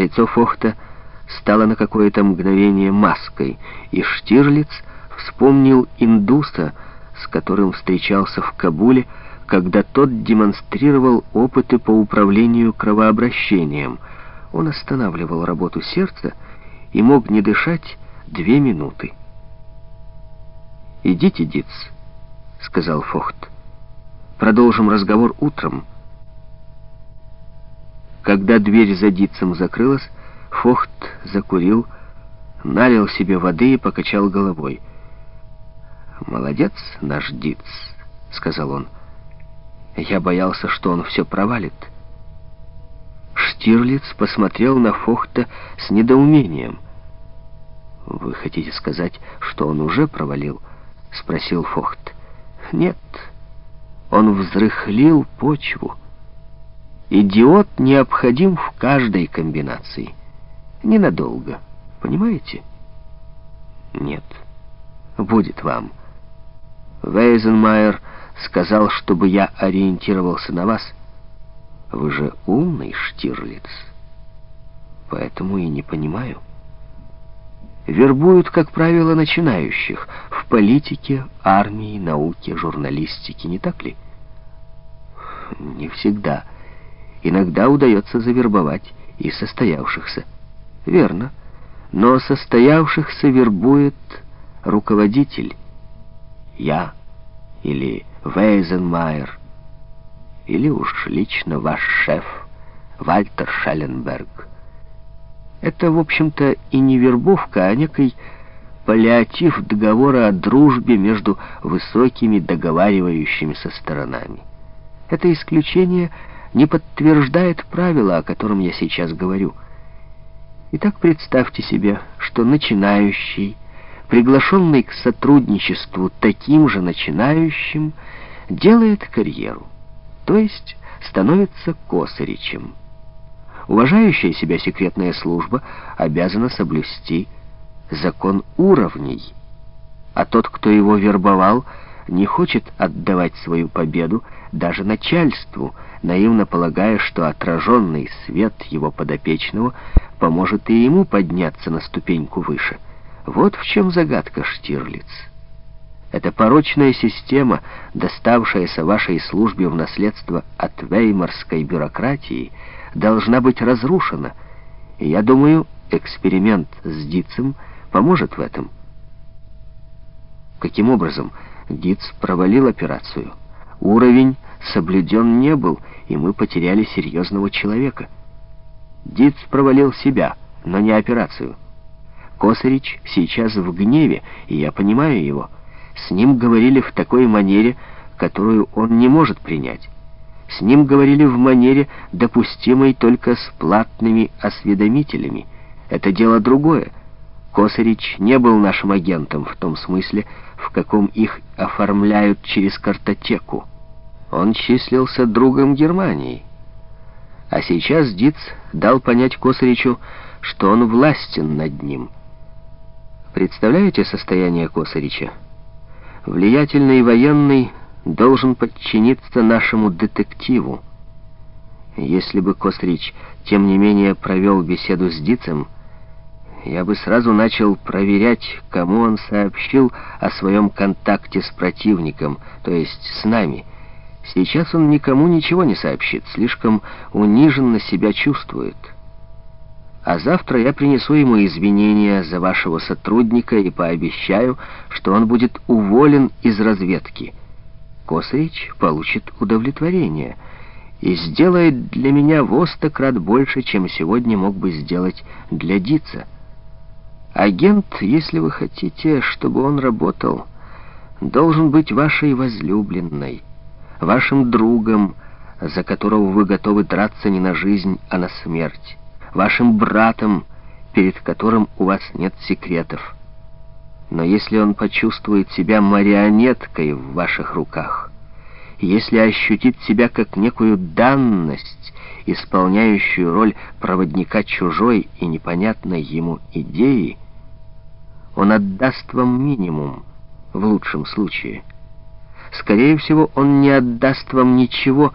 Лицо Фохта стало на какое-то мгновение маской, и Штирлиц вспомнил индуса, с которым встречался в Кабуле, когда тот демонстрировал опыты по управлению кровообращением. Он останавливал работу сердца и мог не дышать две минуты. «Идите, Диц», — сказал Фохт. «Продолжим разговор утром». Когда дверь за Дицем закрылась, Фохт закурил, налил себе воды и покачал головой. «Молодец наш Диц», — сказал он. «Я боялся, что он все провалит». Штирлиц посмотрел на Фохта с недоумением. «Вы хотите сказать, что он уже провалил?» — спросил Фохт. «Нет, он взрыхлил почву». Идиот необходим в каждой комбинации. Ненадолго. Понимаете? Нет. Будет вам. Вейзенмайер сказал, чтобы я ориентировался на вас. Вы же умный, Штирлиц. Поэтому и не понимаю. Вербуют, как правило, начинающих в политике, армии, науке, журналистике, не так ли? Не всегда. Иногда удается завербовать и состоявшихся. Верно. Но состоявшихся вербует руководитель. Я или Вейзенмайер, или уж лично ваш шеф Вальтер Шелленберг. Это, в общем-то, и не вербовка, а некий паллиатив договора о дружбе между высокими договаривающимися сторонами. Это исключение — не подтверждает правила, о котором я сейчас говорю. Итак, представьте себе, что начинающий, приглашенный к сотрудничеству таким же начинающим, делает карьеру, то есть становится косаричем. Уважающая себя секретная служба обязана соблюсти закон уровней, а тот, кто его вербовал, не хочет отдавать свою победу даже начальству, наивно полагая, что отраженный свет его подопечного поможет и ему подняться на ступеньку выше. Вот в чем загадка, Штирлиц. Эта порочная система, доставшаяся вашей службе в наследство от веймарской бюрократии, должна быть разрушена, и я думаю, эксперимент с Дицем поможет в этом. Каким образом Диц провалил операцию? Уровень соблюден не был, и мы потеряли серьезного человека. Диц провалил себя, но не операцию. Косарич сейчас в гневе, и я понимаю его. С ним говорили в такой манере, которую он не может принять. С ним говорили в манере, допустимой только с платными осведомителями. Это дело другое. Косарич не был нашим агентом в том смысле, в каком их оформляют через картотеку. Он числился другом Германии. А сейчас Диц дал понять Косаричу, что он властен над ним. Представляете состояние Косарича? Влиятельный военный должен подчиниться нашему детективу. Если бы Косарич, тем не менее, провел беседу с Дицем, я бы сразу начал проверять, кому он сообщил о своем контакте с противником, то есть с нами. Сейчас он никому ничего не сообщит, слишком униженно себя чувствует. А завтра я принесу ему извинения за вашего сотрудника и пообещаю, что он будет уволен из разведки. Косарич получит удовлетворение и сделает для меня в крат больше, чем сегодня мог бы сделать для Дица. Агент, если вы хотите, чтобы он работал, должен быть вашей возлюбленной, вашим другом, за которого вы готовы драться не на жизнь, а на смерть, вашим братом, перед которым у вас нет секретов. Но если он почувствует себя марионеткой в ваших руках, если ощутит себя как некую данность, исполняющую роль проводника чужой и непонятной ему идеи, он отдаст вам минимум, в лучшем случае. Скорее всего, он не отдаст вам ничего,